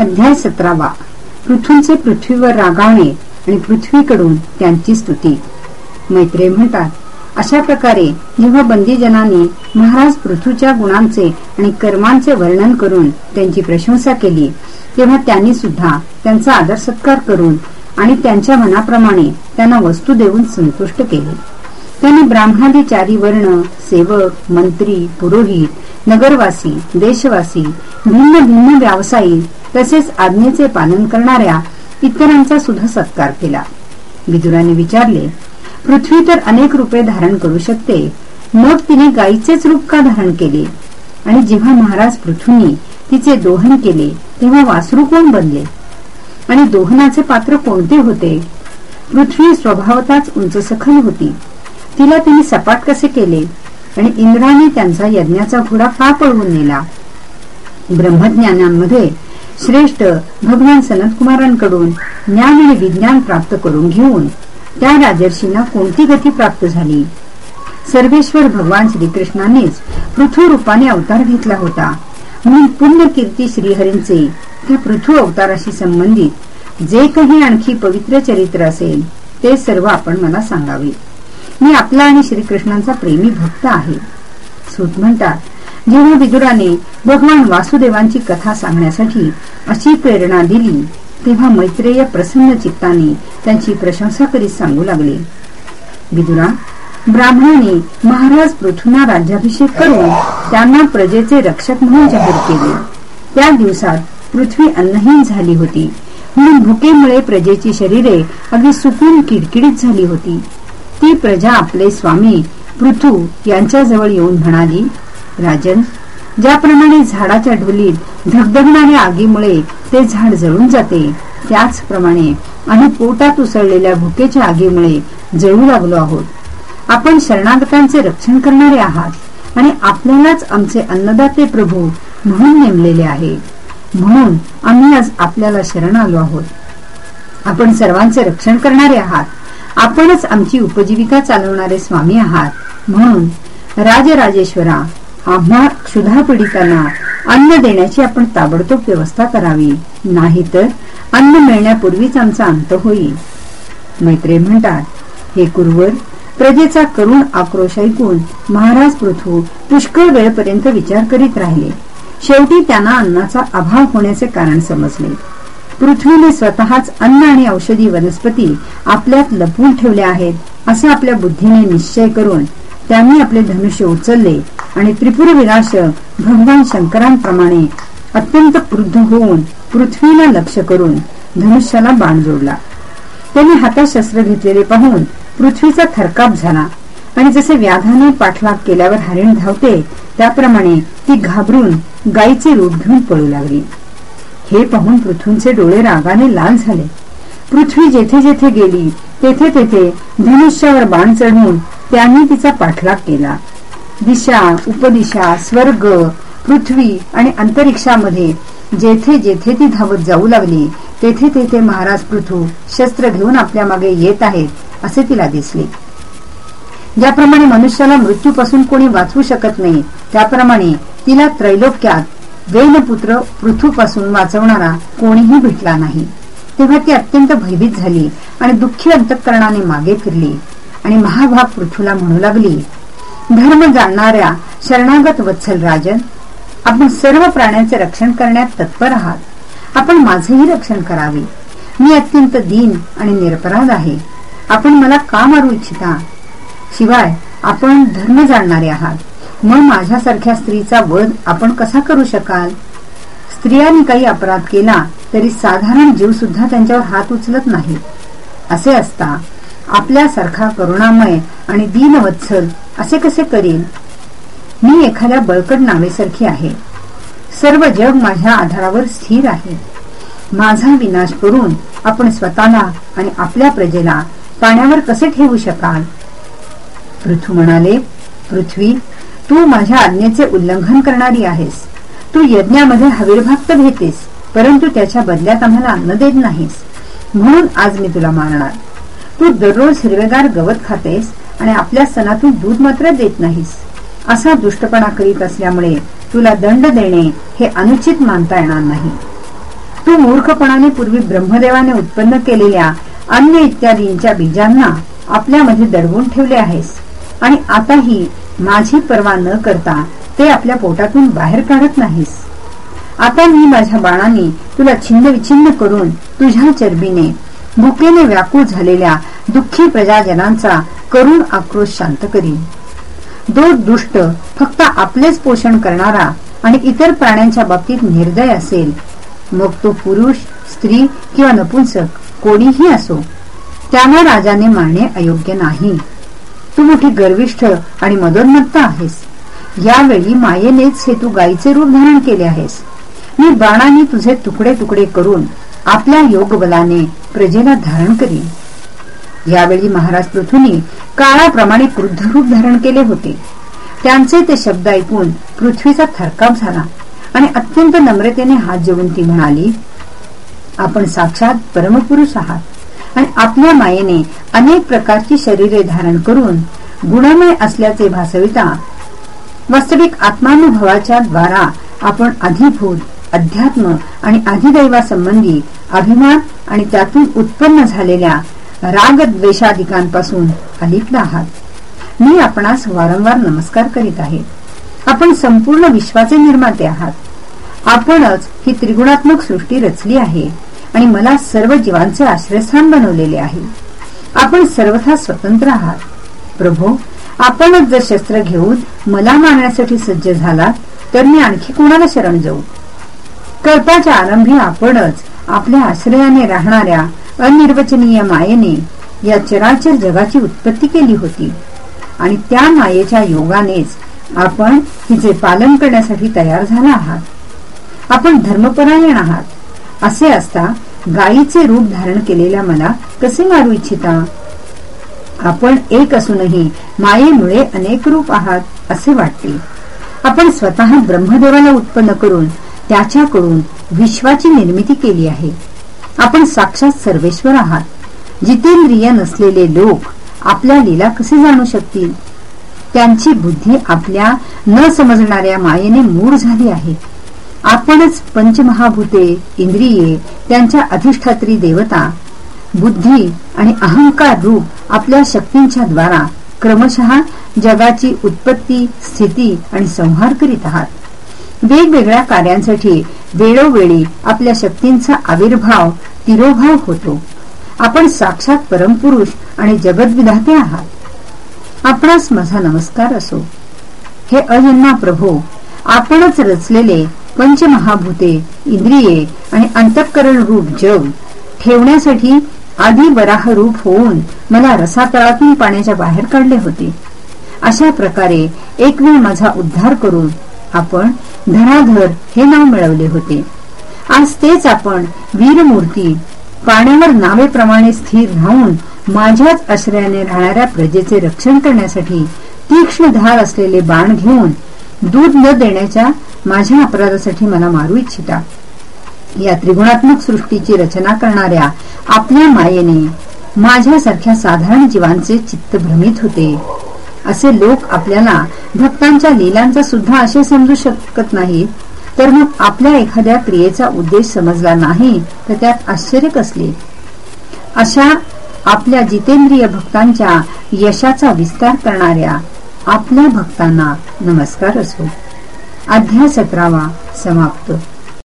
अध्याय सतरावा पृथ्वीचे पृथ्वीवर रागावणे आणि पृथ्वीकडून त्यांची स्तुती. मैत्रे म्हणतात अशा प्रकारे जेव्हा बंदीजनांनी महाराज पृथ्वीच्या गुणांचे आणि कर्मांचे वर्णन करून त्यांची प्रशंसा केली तेव्हा त्यांनी सुद्धा त्यांचा आदर सत्कार करून आणि त्यांच्या मनाप्रमाणे त्यांना वस्तू देऊन संतुष्ट केले. त्यांनी ब्राह्मणादी चारी वर्ण सेवक मंत्री पुरोहित नगरवासी देशवासी भिन्न भिन्न व्यावसायिक तसेच आज्ञेचे पालन करणाऱ्या इतरांचा सुद्धा सत्कार केला. विदुराने विचारले पृथ्वी तर अनेक रूपे धारण करू शकते. मग तिने गायीचेच रूप का धारण केले? आणि जेव्हा महाराज पृथ्वीने तिचे दोहन केले तेव्हा वासरू कोण बनले? आणि दोहनाचे पात्र कोणते होते? पृथ्वी स्वभावताच उंच सखल होती. तिला तिने सपाट कसे केले? आणि इंद्राने त्यांचा यज्ञाचा घोडा का पळवून नेला. ब्रह्मज्ञानांमध्ये श्रेष्ठ भगवान सनत कुमारांकडून ज्ञान आणि विज्ञान प्राप्त करून घेऊन त्या राजर्षींना कोणती गती प्राप्त झाली? सर्वेश्वर भगवान श्रीकृष्णानेच पृथ्वी रूपाने अवतार घेतला होता. म्हणून पुण्य कीर्ती श्रीहरींचे त्या पृथ्वी अवताराशी संबंधित जे काही आणखी पवित्र चरित्र असेल ते सर्व आपण मला सांगावे. मी आपला आणि श्रीकृष्णांचा प्रेमी भक्त आहे. सूत म्हणतात जेव्हा विदुराने भगवान वासुदेवांची कथा सांगण्यासाठी अशी प्रेरणा दिली तेव्हा मैत्रेय प्रसन्न चित्ताने त्यांची प्रशंसा करीत सांगू लागले. विदुरा ब्राह्मणाने महाराज पृथ्वीना राज्याभिषेक करून त्यांना प्रजेचे रक्षक म्हणून जाहीर केले. त्या दिवसात पृथ्वी अन्नहीन झाली होती. म्हणून भुकेमुळे प्रजेची शरीरे अगदी सुकून किडकिडीत झाली होती. ती प्रजा आपले स्वामी पृथू यांच्याजवळ येऊन म्हणाली राजन ज्याप्रमाणे झाडाच्या ढोलीत धगधगणाऱ्या आगीमुळे ते झाड जळून जाते त्याचप्रमाणे आम्ही पोटात उसळलेल्या भुकेच्या आगीमुळे जळू लागलो आहोत. आपण शरणागतांचे रक्षण करणारे आहात आणि आपल्यालाच आमचे अन्नदाते प्रभू म्हणून नेमलेले आहे. म्हणून आम्ही आज आपल्याला शरण आलो आहोत. आपण सर्वांचे रक्षण करणारे आहात. आपणच आमची उपजीविका चालवणारे स्वामी आहात. म्हणून राजराजेश्वरा आम्हा क्षुधा पीडितांना अन्न देण्याची आपण ताबडतोब व्यवस्था करावी. नाहीतर अन्न मिळण्यापूर्वीच आमचा अंत होईल. मैत्रे म्हणतात हे कुरवर प्रजेचा करुण आक्रोश ऐकून महाराज पृथ्वी पुष्कळ वेळपर्यंत विचार करीत राहिले. शेवटी त्यांना अन्नाचा अभाव होण्याचे कारण समजले. पृथ्वीने स्वतःच अन्न आणि औषधी वनस्पती आपल्यात लपवून ठेवल्या आहेत असे आपल्या बुद्धीने निश्चय करून त्यांनी आपले धनुष्य उचलले आणि त्रिपुर विनाश भगवान शंकरांप्रमाणे अत्यंत क्रुद्ध होऊन पृथ्वीला लक्ष करून धनुष्याला बाण जोडला. त्यांनी हातात शस्त्र घेतलेले पाहून पृथ्वीचा थरकाप झाला आणि जसे व्याधाने पाठलाग केल्यावर हरिण धावते त्याप्रमाणे ती घाबरून गायीचे रूप घेऊन पळू लागली. हे पाहून पृथ्वीचे डोळे रागाने लाल झाले. पृथ्वी जेथे जेथे गेली तेथे तेथे धनुष्यावर बाण चढवून त्यांनी तिचा पाठलाग केला. दिशा उपदिशा स्वर्ग पृथ्वी आणि अंतरिक्षामध्ये जेथे जेथे ती धावत जाऊ लागली तेथे तेथे महाराज पृथू शस्त्र घेऊन आपल्या मागे येत आहेत असे तिला दिसले. ज्याप्रमाणे मनुष्याला मृत्यूपासून कोणी वाचवू शकत नाही त्याप्रमाणे तिला त्रैलोक्यात वेनपुत्र पृथ्वीपासून वाचवणारा कोणीही भेटला नाही. तेव्हा ती अत्यंत भयभीत झाली आणि दुःखी अंतकरणाने मागे फिरली. आणि महाभाग पृथ्वीला म्हणू लागली. धर्म जाणणाऱ्या शरणागत वत्सल राजन आपण सर्व प्राण्यांचे रक्षण करण्यात तत्पर आहात. आपण माझेही रक्षण करावे. मी अत्यंत दीन आणि निरपराध आहे. आपण मला का मारू इच्छिता? शिवाय आपण धर्म जाणणारे आहात. मग माझ्यासारख्या स्त्रीचा वध आपण कसा करू शकाल? स्त्रियांनी काही अपराध केला तरी साधारण जीव सुद्धा त्यांच्यावर हात उचलत नाही. असे असता आपल्यासारखा करुणामय आणि दीनवत्सल असे कसे करीन? मी एखाद्या बळकट नावेसारखी आहे. सर्व जग माझ्या आधारावर स्थिर आहे. माझा विनाश करून आपण स्वतःला आणि आपल्या प्रजेला पाण्यावर कसे ठेवू शकाल? पृथ्वी म्हणाले पृथ्वी तू माझ्या आज्ञेचे उल्लंघन करणारी आहेस. तू यज्ञामध्ये हवीरभाग घेतेस परंतु त्याच्या बदल्यात आम्हाला अन्न देत नाहीस. म्हणून आज मी तुला मारणार. तू दररोज हिरवेगार गवत खातेस आणि आपल्या सणातून दूध मात्र देत नाहीस. असा दुष्टपणा करीत असल्यामुळे तुला दंड देणे हे अनुचित मानता येणार नाही. तू मूर्खपणाने पूर्वी ब्रह्मदेवाने उत्पन्न केलेल्या अन्य इत्यादींच्या बीजांना आपल्यामध्ये दडवून ठेवले आहेस आणि आताही माझी पर्वा न करता ते आपल्या पोटातून बाहेर काढत नाहीस. आता मी माझ्या बाणाने तुला छिन्न विछिन्न करून तुझ्या चरबीने भुकेने व्याकुळ झालेल्या दुःखी प्रजाजनांचा करुण आक्रोश शांत करीन. दो दुष्ट फक्त आपलेच पोषण करणारा आणि इतर प्राण्यांच्या बाबतीत निर्दय असेल. मग तो पुरुष स्त्री किंवा नपुंसक कोणीही असो त्यांना राजाने मारणे अयोग्य नाही. तू मोठी गर्विष्ठ आणि मदोन्मत्त आहेस. यावेळी मायेनेच हे तू गायीचे रूप धारण केले आहेस. मी बाणाने तुझे तुकडे तुकडे करून आपल्या योग बलाने प्रजेला धारण करीन यावेळी महाराज पृथ्वीने काळाप्रमाणे क्रुद्ध धारण केले होते. त्यांचे ते शब्द ऐकून पृथ्वीचा थरकाप झाला आणि अत्यंत नम्रतेने हात जोडून ती म्हणाली आपण साक्षात परमपुरुष आहात आणि आपल्या मायेने अनेक प्रकारची शरीरे धारण करून गुणमय असल्याचे भासविता वास्तविक आत्मानुभवाच्या द्वारा आपण अधिभूत अध्यात्म आणि अधिदैवासंबंधी अभिमान आणि त्यातून उत्पन्न झालेल्या रागद्वेषाधिकांपासून अलिप्त आहात. मी आपणास वारंवार नमस्कार करीत आहे. आपण संपूर्ण विश्वाचे निर्माते आहात. आपणच ही त्रिगुणात्मक सृष्टी रचली आहे आणि मला सर्व जीवांचे आश्रयस्थान बनवलेले आहे. आपण सर्वथा स्वतंत्र आहात. प्रभो आपणच जर शस्त्र घेऊन मला मारण्यासाठी सज्ज झालात तर मी आणखी कोणाला शरण जाऊ? कल्पाच्या आरंभी आपणच आपल्या आश्रयाने राहणाऱ्या अनिर्वचनीय मायेने या चराचर जगाची उत्पत्ती केली होती. आणि त्या मायेच्या योगानेच आपण हिचे पालन करण्यासाठी तयार झाला आहात. आपण धर्मपरायण आहात. असे असता गायीचे रूप धारण केलेल्या मला कसे मारू इच्छिता? आपण एक असूनही मायेमुळे अनेक रूप आहात असे वाटते. आपण स्वतः ब्रह्मदेवाला उत्पन्न करून त्याच्याकडून विश्वाची निर्मिती केली आहे. आपण साक्षात सर्वेश्वर आहात. जितेंद्रिय नसलेले लोक आपल्या लीला कसे जाणू शकतील? त्यांची बुद्धी आपल्या न समजणाऱ्या मायेने मूळ झाली आहे. आपणच पंचमहाभूते इंद्रिये त्यांच्या अधिष्ठात्री देवता. बुद्धी आणि अहंकार रूप आपल्या शक्तींच्या द्वारा क्रमशः जगाची उत्पत्ती स्थिती आणि संहार करीत आहात. वेगवेगळ्या कार्यांसाठी वेळोवेळी आपल्या शक्तींचा आविर्भाव तिरोभाव होतो. आपण साक्षात परमपुरुष आणि जगद्विधाते आहात. आपणास माझा नमस्कार असो. हे अजन्मा प्रभो आपणच रचलेले पंचमहाभूते इंद्रिये आणि अंतःकरण रूप जग ठेवण्यासाठी आधी वराह रूप होऊन मला रसातळातून पाण्याच्या बाहेर काढले होते. अशा प्रकारे एक वेळ माझा उद्धार करून आपण धनाधर हे नाव मिळवले होते. आज तेच आपण वीरमूर्ती पाण्यावर नावेप्रमाणे स्थिर राहून माझ्याच आश्रयाने राहणाऱ्या प्रजेचे रक्षण करण्यासाठी तीक्ष्ण धार असलेले बाण घेऊन दूध न देण्याच्या माझ्या अपराधासाठी मला मारू इच्छिता. या त्रिगुणात्मक सृष्टीची रचना करणाऱ्या आपल्या मायेने माझ्यासारख्या साधारण जीवांचे चित्त भ्रमित होते. असे लोक आपल्याला भक्तांच्या लीलांचा सुद्धा असे समजू शकत नाहीत. तर मग आपल्या एखाद्या क्रियेचा उद्देश समजला नाही तर त्यात आश्चर्य कसले? अशा आपल्या जितेंद्रिय भक्तांच्या यशाचा विस्तार करणाऱ्या आपल्या भक्तांना नमस्कार असो. अध्याय सतरावा समाप्त.